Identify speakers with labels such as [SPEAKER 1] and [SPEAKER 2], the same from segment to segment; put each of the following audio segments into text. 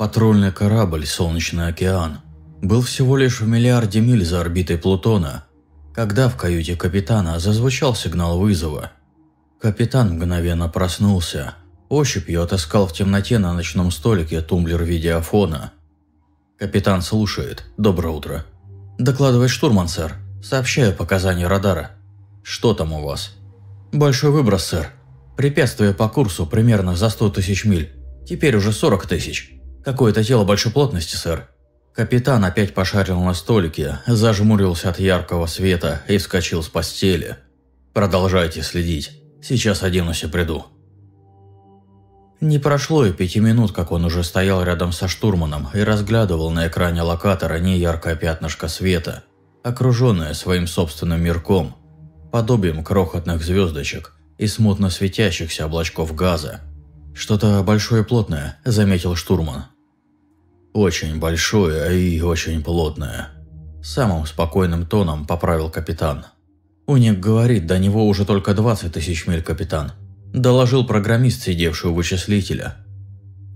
[SPEAKER 1] Патрульный корабль «Солнечный океан» был всего лишь в миллиарде миль за орбитой Плутона, когда в каюте капитана зазвучал сигнал вызова. Капитан мгновенно проснулся, ощупью отыскал в темноте на ночном столике тумблер видеофона. Капитан слушает. «Доброе утро». «Докладывай штурман, сэр. Сообщаю показания радара». «Что там у вас?» «Большой выброс, сэр. Препятствие по курсу примерно за 100 тысяч миль. Теперь уже 40 тысяч. Какое-то тело большой плотности, сэр». Капитан опять пошарил на столике, зажмурился от яркого света и вскочил с постели. «Продолжайте следить. Сейчас оденусь и приду». Не прошло и пяти минут, как он уже стоял рядом со штурманом и разглядывал на экране локатора неяркое пятнышко света, окруженное своим собственным мирком, подобием крохотных звездочек и смутно светящихся облачков газа. «Что-то большое плотное», – заметил штурман. «Очень большое и очень плотное», – самым спокойным тоном поправил капитан. «Уник говорит, до него уже только 20 тысяч миль, капитан», – доложил программист, сидевший у вычислителя.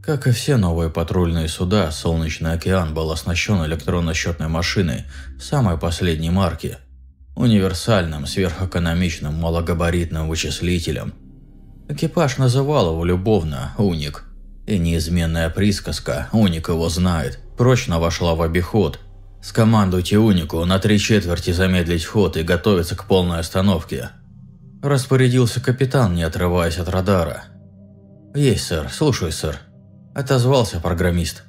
[SPEAKER 1] Как и все новые патрульные суда, Солнечный океан был оснащен электронно-счетной машиной самой последней марки – универсальным, сверхэкономичным, малогабаритным вычислителем. Экипаж называл его любовно «Уник», и неизменная присказка «Уник его знает» прочно вошла в обиход. «Скомандуйте Унику на три четверти замедлить ход и готовиться к полной остановке». Распорядился капитан, не отрываясь от радара. «Есть, сэр. Слушай, сэр», – отозвался программист.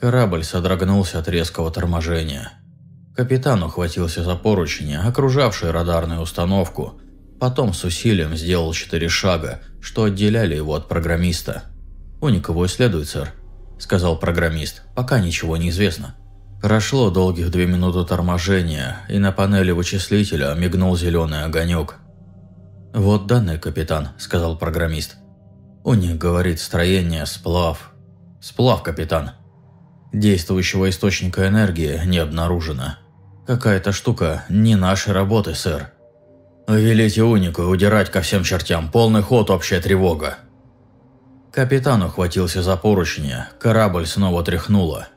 [SPEAKER 1] Корабль содрогнулся от резкого торможения. Капитан ухватился за поручни, окружавшие радарную установку. Потом с усилием сделал четыре шага, что отделяли его от программиста. «Уник его исследует, сэр», – сказал программист. «Пока ничего не известно». Прошло долгих две минуты торможения, и на панели вычислителя мигнул зеленый огонек. «Вот данные, капитан», – сказал программист. «Уник говорит строение сплав». «Сплав, капитан». Действующего источника энергии не обнаружено. Какая-то штука не нашей работы, сэр. Велите унику удирать ко всем чертям. Полный ход, общая тревога. Капитан ухватился за поручни, корабль снова тряхнуло.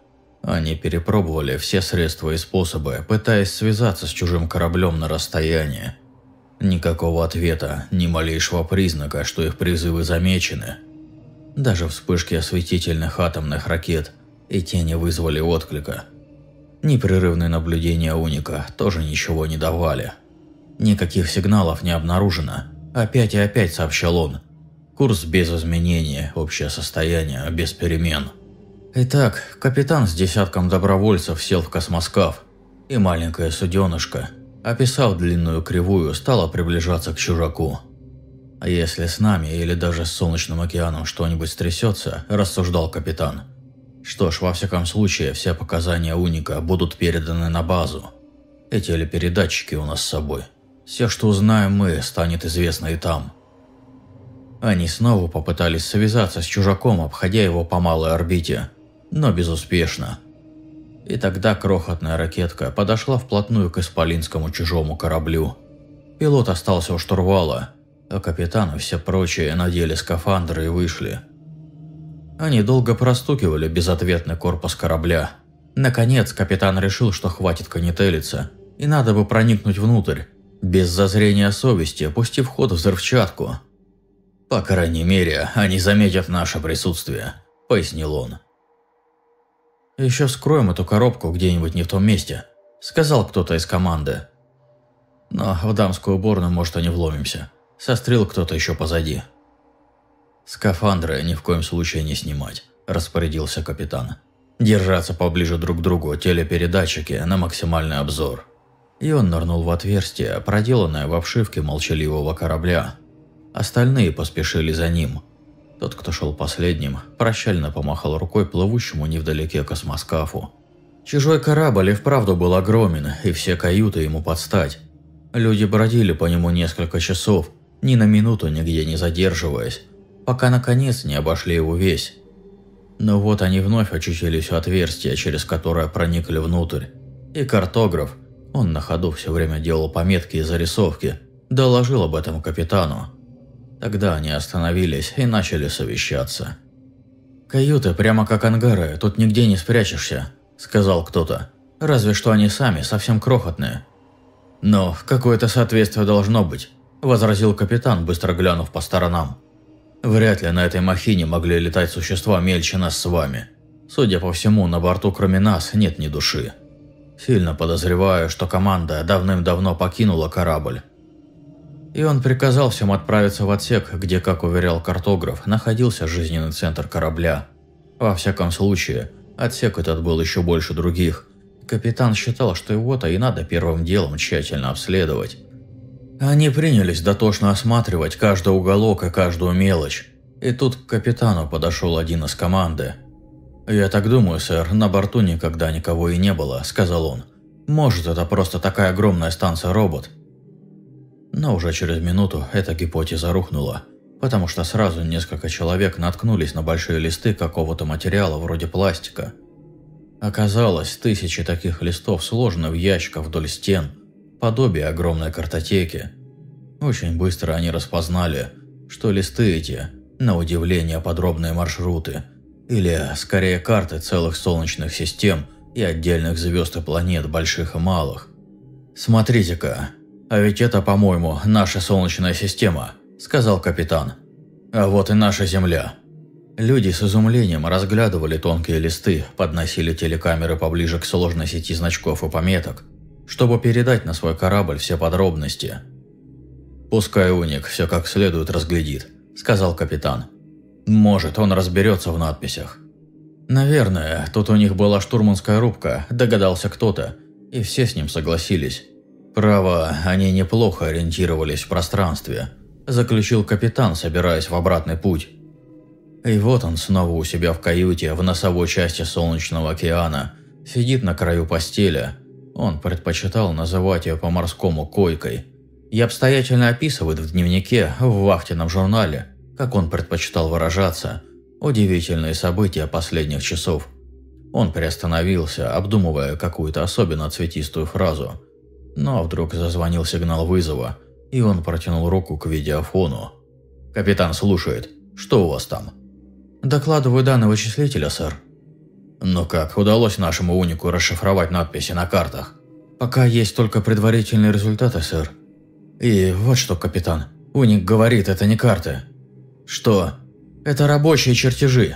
[SPEAKER 1] Они перепробовали все средства и способы, пытаясь связаться с чужим кораблем на расстоянии. Никакого ответа, ни малейшего признака, что их призывы замечены. Даже вспышки осветительных атомных ракет и те не вызвали отклика. Непрерывные наблюдения Уника тоже ничего не давали. Никаких сигналов не обнаружено. Опять и опять сообщал он. Курс без изменения, общее состояние без перемен. Итак, капитан с десятком добровольцев сел в космоскаф, и маленькая суденышко, описав длинную кривую, стала приближаться к чужаку. А если с нами или даже с Солнечным океаном что-нибудь стрясется, рассуждал капитан – что ж, во всяком случае, все показания Уника будут переданы на базу. Эти телепередатчики у нас с собой. Все, что узнаем мы, станет известно и там. Они снова попытались связаться с чужаком, обходя его по малой орбите, но безуспешно. И тогда крохотная ракетка подошла вплотную к исполинскому чужому кораблю. Пилот остался у штурвала, а капитан и все прочие надели скафандры и вышли – они долго простукивали безответный корпус корабля. Наконец, капитан решил, что хватит конетелиться, и надо бы проникнуть внутрь, без зазрения совести, опустив ход взрывчатку. «По крайней мере, они заметят наше присутствие», – пояснил он. «Еще скроем эту коробку где-нибудь не в том месте», – сказал кто-то из команды. «Но в дамскую уборную, может, и не вломимся. Сострил кто-то еще позади». «Скафандры ни в коем случае не снимать», – распорядился капитан. «Держаться поближе друг к другу телепередатчики на максимальный обзор». И он нырнул в отверстие, проделанное в обшивке молчаливого корабля. Остальные поспешили за ним. Тот, кто шел последним, прощально помахал рукой плывущему невдалеке космоскафу. Чужой корабль и вправду был огромен, и все каюты ему подстать. Люди бродили по нему несколько часов, ни на минуту нигде не задерживаясь, пока наконец не обошли его весь. Но вот они вновь очутились у отверстия, через которое проникли внутрь. И картограф, он на ходу все время делал пометки и зарисовки, доложил об этом капитану. Тогда они остановились и начали совещаться. «Каюты прямо как ангары, тут нигде не спрячешься», – сказал кто-то. «Разве что они сами совсем крохотные». «Но какое-то соответствие должно быть», – возразил капитан, быстро глянув по сторонам. «Вряд ли на этой махине могли летать существа мельче нас с вами. Судя по всему, на борту кроме нас нет ни души. Сильно подозреваю, что команда давным-давно покинула корабль. И он приказал всем отправиться в отсек, где, как уверял картограф, находился жизненный центр корабля. Во всяком случае, отсек этот был еще больше других. Капитан считал, что его-то и надо первым делом тщательно обследовать. Они принялись дотошно осматривать каждый уголок и каждую мелочь. И тут к капитану подошел один из команды – «Я так думаю, сэр, на борту никогда никого и не было», – сказал он. «Может, это просто такая огромная станция-робот». Но уже через минуту эта гипотеза рухнула, потому что сразу несколько человек наткнулись на большие листы какого-то материала вроде пластика. Оказалось, тысячи таких листов сложены в ящиках вдоль стен, подобие огромной картотеки. Очень быстро они распознали, что листы эти, на удивление подробные маршруты – или, скорее, карты целых солнечных систем и отдельных звезд и планет, больших и малых. «Смотрите-ка, а ведь это, по-моему, наша Солнечная система», – сказал капитан. «А вот и наша Земля». Люди с изумлением разглядывали тонкие листы, подносили телекамеры поближе к сложной сети значков и пометок, чтобы передать на свой корабль все подробности. «Пускай Уник все как следует разглядит», – сказал капитан. Может, он разберется в надписях. Наверное, тут у них была штурманская рубка, догадался кто-то, и все с ним согласились. Право, они неплохо ориентировались в пространстве, заключил капитан, собираясь в обратный путь. И вот он снова у себя в каюте в носовой части Солнечного океана, сидит на краю постели. Он предпочитал называть ее по-морскому койкой. И обстоятельно описывает в дневнике в вахтенном журнале – как он предпочитал выражаться, удивительные события последних часов. Он приостановился, обдумывая какую-то особенно цветистую фразу. Но вдруг зазвонил сигнал вызова, и он протянул руку к видеофону. «Капитан слушает. Что у вас там?» «Докладываю данные вычислителя, сэр». «Ну как, удалось нашему унику расшифровать надписи на картах?» «Пока есть только предварительные результаты, сэр». «И вот что, капитан. Уник говорит, это не карты. «Что?» «Это рабочие чертежи.